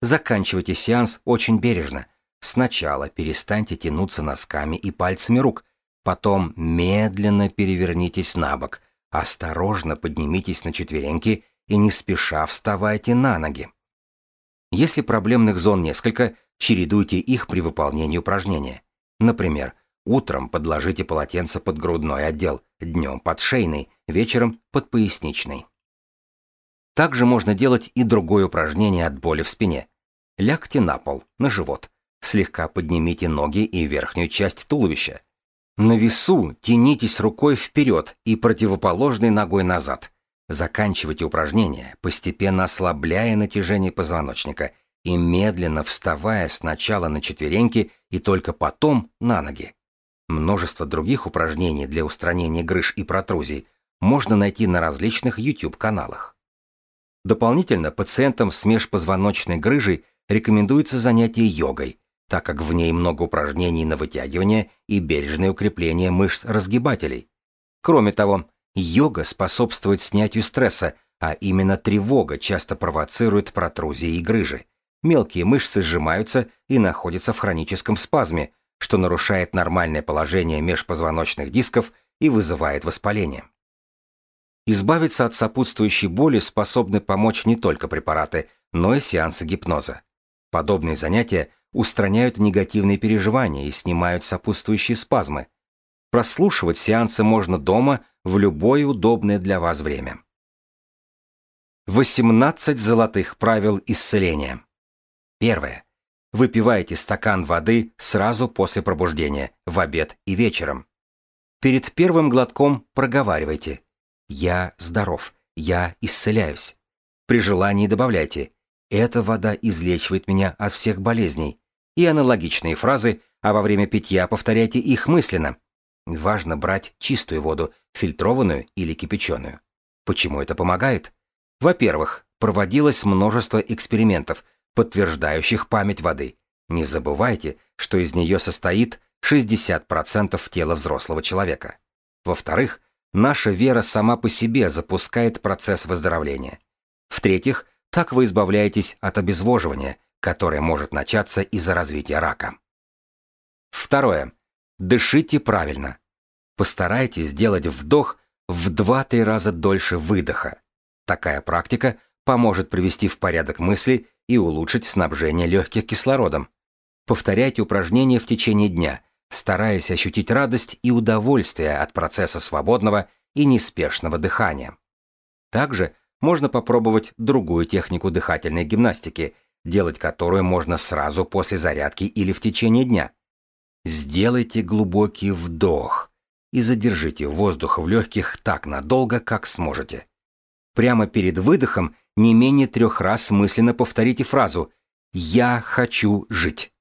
Заканчивайте сеанс очень бережно. Сначала перестаньте тянуться носками и пальцами рук, потом медленно перевернитесь на бок, осторожно поднимитесь на четвереньки и не спеша вставайте на ноги. Если проблемных зон несколько, чередуйте их при выполнении упражнения. Например, утром подложите полотенце под грудной отдел, днем под шейный, вечером под поясничный. Также можно делать и другое упражнение от боли в спине. Лягте на пол, на живот. Слегка поднимите ноги и верхнюю часть туловища. На весу тянитесь рукой вперед и противоположной ногой назад. Заканчивайте упражнение, постепенно ослабляя натяжение позвоночника и медленно вставая сначала на четвереньки и только потом на ноги. Множество других упражнений для устранения грыж и протрузий можно найти на различных YouTube-каналах. Дополнительно пациентам с межпозвоночной грыжей рекомендуется занятие йогой, так как в ней много упражнений на вытягивание и бережное укрепление мышц разгибателей. Кроме того, Йога способствует снятию стресса, а именно тревога часто провоцирует протрузии и грыжи. Мелкие мышцы сжимаются и находятся в хроническом спазме, что нарушает нормальное положение межпозвоночных дисков и вызывает воспаление. Избавиться от сопутствующей боли способны помочь не только препараты, но и сеансы гипноза. Подобные занятия устраняют негативные переживания и снимают сопутствующие спазмы. Прослушивать сеансы можно дома в любое удобное для вас время. 18 золотых правил исцеления. Первое. Выпивайте стакан воды сразу после пробуждения, в обед и вечером. Перед первым глотком проговаривайте «Я здоров, я исцеляюсь». При желании добавляйте «Эта вода излечивает меня от всех болезней» и аналогичные фразы, а во время питья повторяйте их мысленно – Важно брать чистую воду, фильтрованную или кипяченую. Почему это помогает? Во-первых, проводилось множество экспериментов, подтверждающих память воды. Не забывайте, что из нее состоит 60% тела взрослого человека. Во-вторых, наша вера сама по себе запускает процесс выздоровления. В-третьих, так вы избавляетесь от обезвоживания, которое может начаться из-за развития рака. Второе. Дышите правильно. Постарайтесь сделать вдох в 2-3 раза дольше выдоха. Такая практика поможет привести в порядок мысли и улучшить снабжение легких кислородом. Повторяйте упражнения в течение дня, стараясь ощутить радость и удовольствие от процесса свободного и неспешного дыхания. Также можно попробовать другую технику дыхательной гимнастики, делать которую можно сразу после зарядки или в течение дня. Сделайте глубокий вдох и задержите воздух в легких так надолго, как сможете. Прямо перед выдохом не менее трех раз мысленно повторите фразу «Я хочу жить».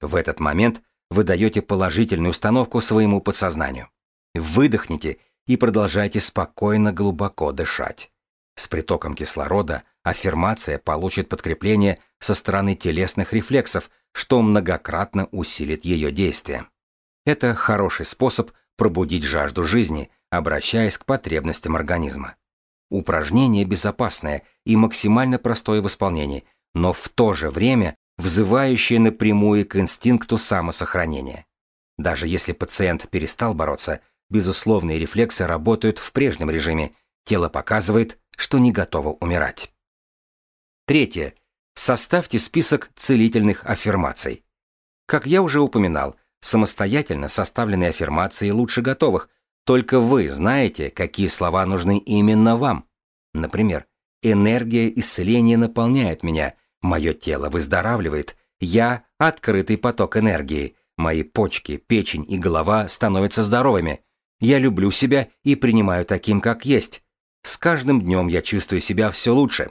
В этот момент вы даете положительную установку своему подсознанию. Выдохните и продолжайте спокойно глубоко дышать. С притоком кислорода аффирмация получит подкрепление со стороны телесных рефлексов, что многократно усилит ее действие. Это хороший способ пробудить жажду жизни, обращаясь к потребностям организма. Упражнение безопасное и максимально простое в исполнении, но в то же время взывающее напрямую к инстинкту самосохранения. Даже если пациент перестал бороться, безусловные рефлексы работают в прежнем режиме, тело показывает, что не готово умирать. Третье. Составьте список целительных аффирмаций. Как я уже упоминал, самостоятельно составленные аффирмации лучше готовых, только вы знаете, какие слова нужны именно вам. Например, «Энергия исцеления наполняет меня», «Мое тело выздоравливает», «Я – открытый поток энергии», «Мои почки, печень и голова становятся здоровыми», «Я люблю себя и принимаю таким, как есть», «С каждым днем я чувствую себя все лучше».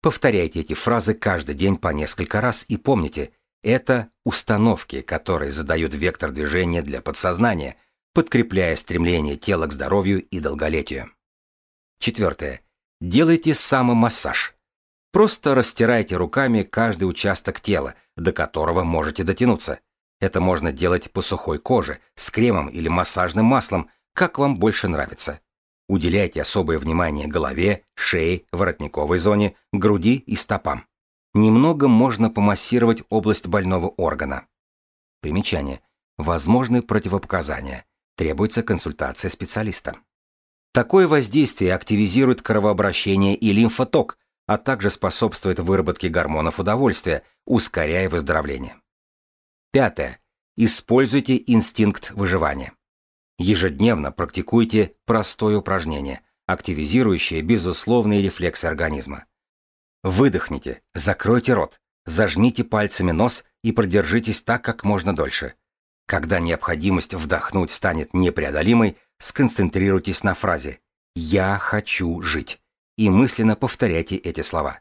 Повторяйте эти фразы каждый день по несколько раз и помните, это установки, которые задают вектор движения для подсознания, подкрепляя стремление тела к здоровью и долголетию. Четвертое. Делайте самомассаж. Просто растирайте руками каждый участок тела, до которого можете дотянуться. Это можно делать по сухой коже, с кремом или массажным маслом, как вам больше нравится. Уделяйте особое внимание голове, шее, воротниковой зоне, груди и стопам. Немного можно помассировать область больного органа. Примечание. Возможны противопоказания. Требуется консультация специалиста. Такое воздействие активизирует кровообращение и лимфоток, а также способствует выработке гормонов удовольствия, ускоряя выздоровление. Пятое. Используйте инстинкт выживания. Ежедневно практикуйте простое упражнение, активизирующее безусловные рефлексы организма. Выдохните, закройте рот, зажмите пальцами нос и продержитесь так как можно дольше. Когда необходимость вдохнуть станет непреодолимой, сконцентрируйтесь на фразе «Я хочу жить» и мысленно повторяйте эти слова.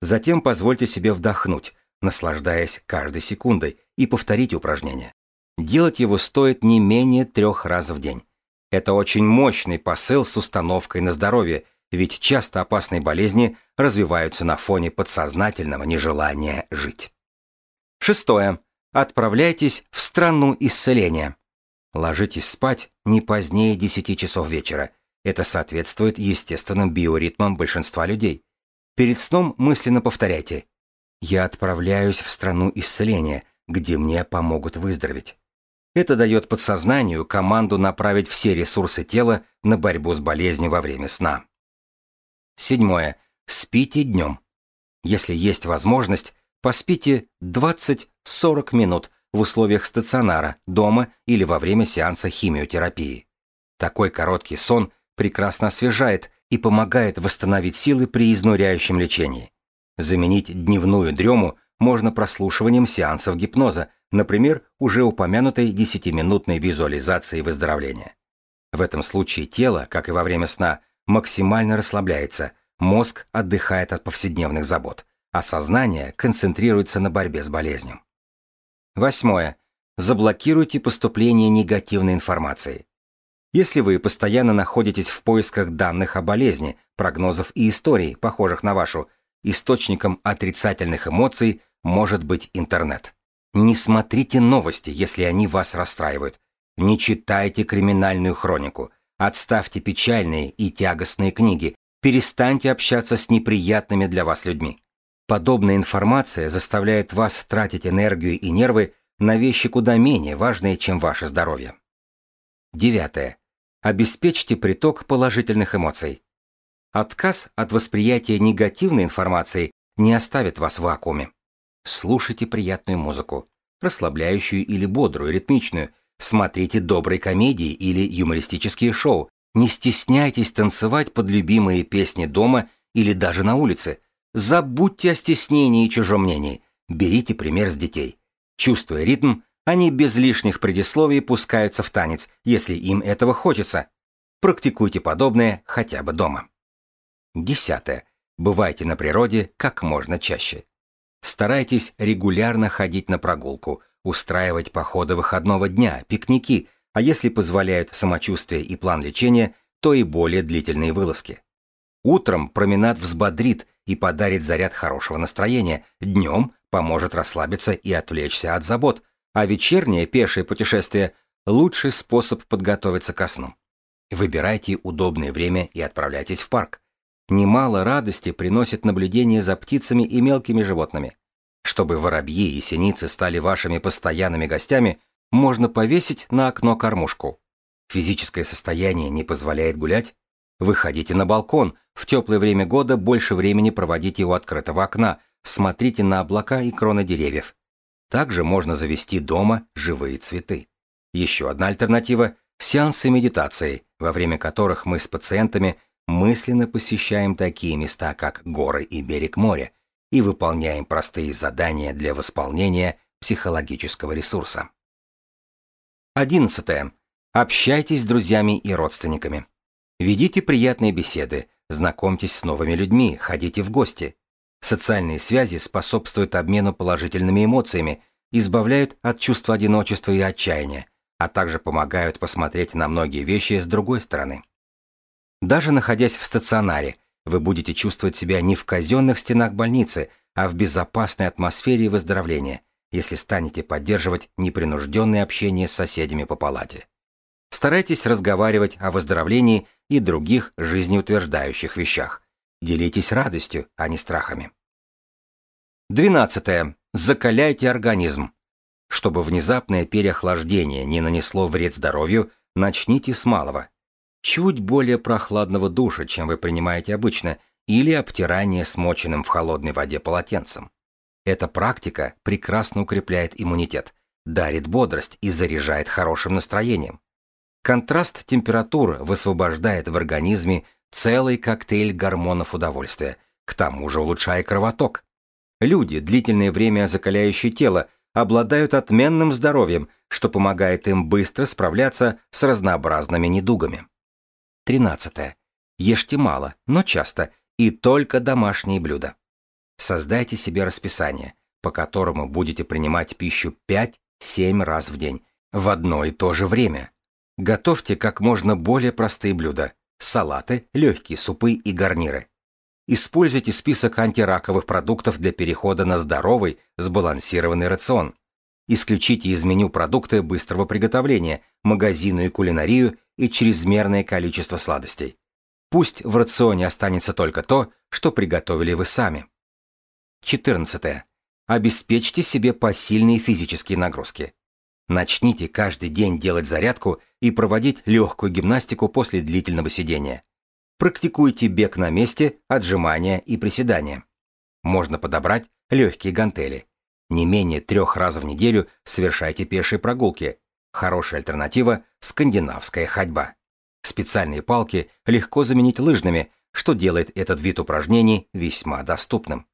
Затем позвольте себе вдохнуть, наслаждаясь каждой секундой, и повторить упражнение. Делать его стоит не менее трех раз в день. Это очень мощный посыл с установкой на здоровье, ведь часто опасные болезни развиваются на фоне подсознательного нежелания жить. Шестое. Отправляйтесь в страну исцеления. Ложитесь спать не позднее 10 часов вечера. Это соответствует естественным биоритмам большинства людей. Перед сном мысленно повторяйте «Я отправляюсь в страну исцеления, где мне помогут выздороветь». Это дает подсознанию команду направить все ресурсы тела на борьбу с болезнью во время сна. Седьмое. Спите днем. Если есть возможность, поспите 20-40 минут в условиях стационара, дома или во время сеанса химиотерапии. Такой короткий сон прекрасно освежает и помогает восстановить силы при изнуряющем лечении. Заменить дневную дрему можно прослушиванием сеансов гипноза, например, уже упомянутой 10-минутной визуализацией выздоровления. В этом случае тело, как и во время сна, максимально расслабляется, мозг отдыхает от повседневных забот, а сознание концентрируется на борьбе с болезнью. Восьмое. Заблокируйте поступление негативной информации. Если вы постоянно находитесь в поисках данных о болезни, прогнозов и историй, похожих на вашу, источником отрицательных эмоций может быть интернет. Не смотрите новости, если они вас расстраивают. Не читайте криминальную хронику. Отставьте печальные и тягостные книги, перестаньте общаться с неприятными для вас людьми. Подобная информация заставляет вас тратить энергию и нервы на вещи куда менее важные, чем ваше здоровье. Девятое. Обеспечьте приток положительных эмоций. Отказ от восприятия негативной информации не оставит вас в вакууме. Слушайте приятную музыку, расслабляющую или бодрую, ритмичную, Смотрите добрые комедии или юмористические шоу. Не стесняйтесь танцевать под любимые песни дома или даже на улице. Забудьте о стеснении и чужом мнении. Берите пример с детей. Чувствуя ритм, они без лишних предисловий пускаются в танец, если им этого хочется. Практикуйте подобное хотя бы дома. Десятое. Бывайте на природе как можно чаще. Старайтесь регулярно ходить на прогулку – устраивать походы выходного дня, пикники, а если позволяют самочувствие и план лечения, то и более длительные вылазки. Утром променад взбодрит и подарит заряд хорошего настроения, днем поможет расслабиться и отвлечься от забот, а вечернее пешее путешествие – лучший способ подготовиться ко сну. Выбирайте удобное время и отправляйтесь в парк. Немало радости приносит наблюдение за птицами и мелкими животными. Чтобы воробьи и синицы стали вашими постоянными гостями, можно повесить на окно кормушку. Физическое состояние не позволяет гулять? Выходите на балкон, в теплое время года больше времени проводите у открытого окна, смотрите на облака и кроны деревьев. Также можно завести дома живые цветы. Еще одна альтернатива – сеансы медитации, во время которых мы с пациентами мысленно посещаем такие места, как горы и берег моря, и выполняем простые задания для восполнения психологического ресурса. 11. Общайтесь с друзьями и родственниками. Ведите приятные беседы, знакомьтесь с новыми людьми, ходите в гости. Социальные связи способствуют обмену положительными эмоциями, избавляют от чувства одиночества и отчаяния, а также помогают посмотреть на многие вещи с другой стороны. Даже находясь в стационаре, вы будете чувствовать себя не в казенных стенах больницы, а в безопасной атмосфере выздоровления, если станете поддерживать непринужденное общение с соседями по палате. Старайтесь разговаривать о выздоровлении и других жизнеутверждающих вещах. Делитесь радостью, а не страхами. 12. Закаляйте организм. Чтобы внезапное переохлаждение не нанесло вред здоровью, начните с малого. Чуть более прохладного душа, чем вы принимаете обычно, или обтирание смоченным в холодной воде полотенцем. Эта практика прекрасно укрепляет иммунитет, дарит бодрость и заряжает хорошим настроением. Контраст температур высвобождает в организме целый коктейль гормонов удовольствия, к тому же улучшая кровоток. Люди, длительное время закаляющие тело, обладают отменным здоровьем, что помогает им быстро справляться с разнообразными недугами. 13. Ешьте мало, но часто, и только домашние блюда. Создайте себе расписание, по которому будете принимать пищу 5-7 раз в день, в одно и то же время. Готовьте как можно более простые блюда – салаты, легкие супы и гарниры. Используйте список антираковых продуктов для перехода на здоровый, сбалансированный рацион. Исключите из меню продукты быстрого приготовления, магазинную кулинарию и чрезмерное количество сладостей. Пусть в рационе останется только то, что приготовили вы сами. 14. Обеспечьте себе посильные физические нагрузки. Начните каждый день делать зарядку и проводить легкую гимнастику после длительного сидения. Практикуйте бег на месте, отжимания и приседания. Можно подобрать легкие гантели. Не менее трех раз в неделю совершайте пешие прогулки. Хорошая альтернатива – скандинавская ходьба. Специальные палки легко заменить лыжными, что делает этот вид упражнений весьма доступным.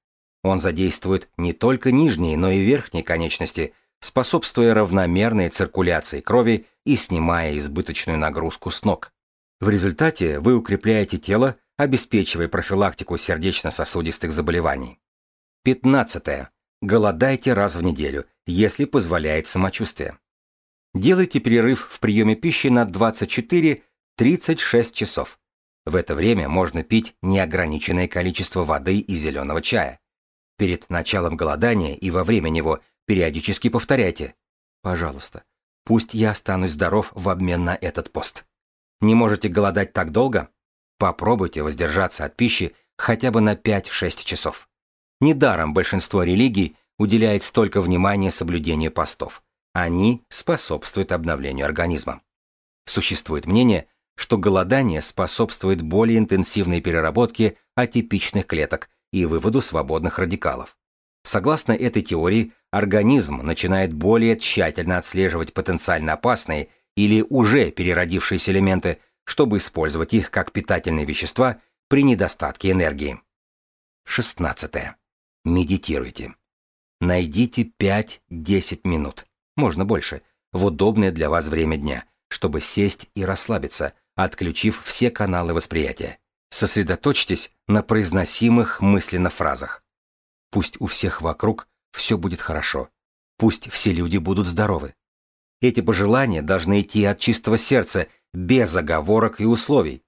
Он задействует не только нижние, но и верхние конечности, способствуя равномерной циркуляции крови и снимая избыточную нагрузку с ног. В результате вы укрепляете тело, обеспечивая профилактику сердечно-сосудистых заболеваний. 15. Голодайте раз в неделю, если позволяет самочувствие. Делайте перерыв в приеме пищи на 24-36 часов. В это время можно пить неограниченное количество воды и зеленого чая. Перед началом голодания и во время него периодически повторяйте «Пожалуйста, пусть я останусь здоров в обмен на этот пост». Не можете голодать так долго? Попробуйте воздержаться от пищи хотя бы на 5-6 часов. Недаром большинство религий уделяет столько внимания соблюдению постов. Они способствуют обновлению организма. Существует мнение, что голодание способствует более интенсивной переработке атипичных клеток и выводу свободных радикалов. Согласно этой теории, организм начинает более тщательно отслеживать потенциально опасные или уже переродившиеся элементы, чтобы использовать их как питательные вещества при недостатке энергии. 16. Медитируйте. Найдите 5-10 минут, можно больше, в удобное для вас время дня, чтобы сесть и расслабиться, отключив все каналы восприятия. Сосредоточьтесь на произносимых мысленно фразах. Пусть у всех вокруг все будет хорошо. Пусть все люди будут здоровы. Эти пожелания должны идти от чистого сердца, без оговорок и условий.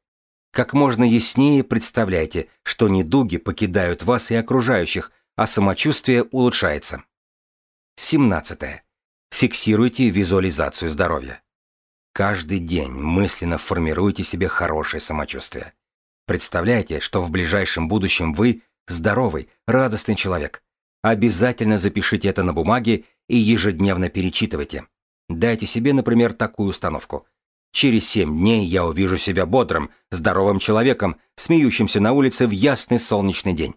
Как можно яснее представляйте, что недуги покидают вас и окружающих, а самочувствие улучшается. 17. Фиксируйте визуализацию здоровья. Каждый день мысленно формируйте себе хорошее самочувствие. Представляйте, что в ближайшем будущем вы здоровый, радостный человек. Обязательно запишите это на бумаге и ежедневно перечитывайте. Дайте себе, например, такую установку. Через семь дней я увижу себя бодрым, здоровым человеком, смеющимся на улице в ясный солнечный день.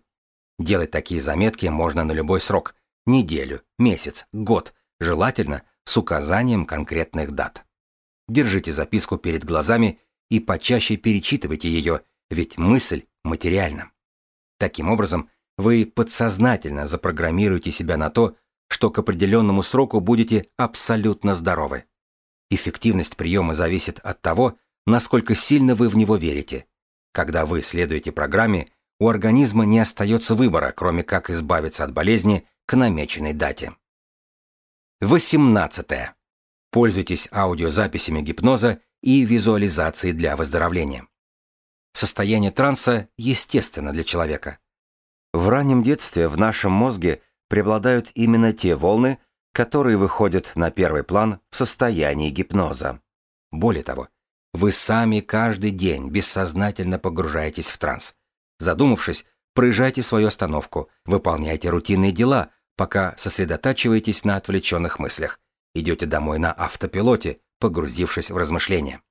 Делать такие заметки можно на любой срок – неделю, месяц, год, желательно с указанием конкретных дат. Держите записку перед глазами и почаще перечитывайте ее, ведь мысль материальна. Таким образом, вы подсознательно запрограммируете себя на то, что к определенному сроку будете абсолютно здоровы. Эффективность приема зависит от того, насколько сильно вы в него верите. Когда вы следуете программе, у организма не остается выбора, кроме как избавиться от болезни к намеченной дате. 18. Пользуйтесь аудиозаписями гипноза и визуализацией для выздоровления. Состояние транса естественно для человека. В раннем детстве в нашем мозге преобладают именно те волны, которые выходят на первый план в состоянии гипноза. Более того, вы сами каждый день бессознательно погружаетесь в транс. Задумавшись, проезжайте свою остановку, выполняйте рутинные дела, пока сосредотачиваетесь на отвлеченных мыслях. Идете домой на автопилоте, погрузившись в размышления.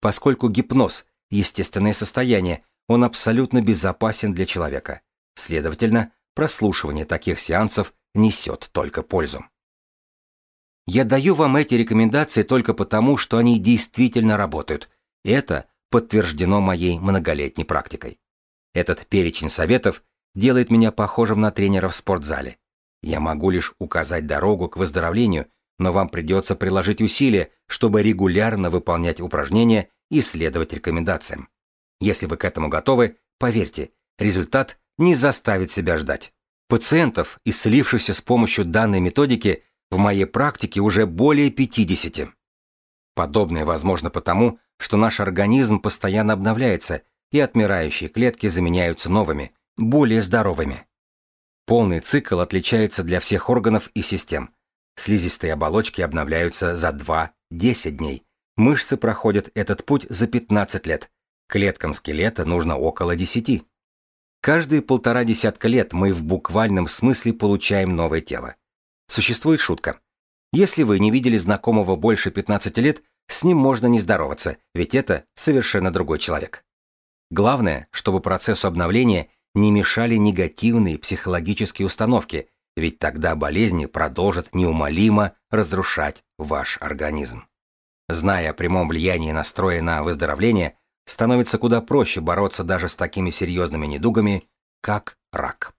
Поскольку гипноз – естественное состояние, он абсолютно безопасен для человека. Следовательно, прослушивание таких сеансов несет только пользу. Я даю вам эти рекомендации только потому, что они действительно работают. Это подтверждено моей многолетней практикой. Этот перечень советов делает меня похожим на тренера в спортзале. Я могу лишь указать дорогу к выздоровлению, но вам придется приложить усилия, чтобы регулярно выполнять упражнения и следовать рекомендациям. Если вы к этому готовы, поверьте, результат не заставит себя ждать. Пациентов, исцелившихся с помощью данной методики, в моей практике уже более 50. Подобное возможно потому, что наш организм постоянно обновляется, и отмирающие клетки заменяются новыми, более здоровыми. Полный цикл отличается для всех органов и систем. Слизистые оболочки обновляются за 2-10 дней. Мышцы проходят этот путь за 15 лет. Клеткам скелета нужно около 10. Каждые полтора десятка лет мы в буквальном смысле получаем новое тело. Существует шутка. Если вы не видели знакомого больше 15 лет, с ним можно не здороваться, ведь это совершенно другой человек. Главное, чтобы процессу обновления не мешали негативные психологические установки, ведь тогда болезни продолжат неумолимо разрушать ваш организм. Зная о прямом влиянии настроя на выздоровление, становится куда проще бороться даже с такими серьезными недугами, как рак.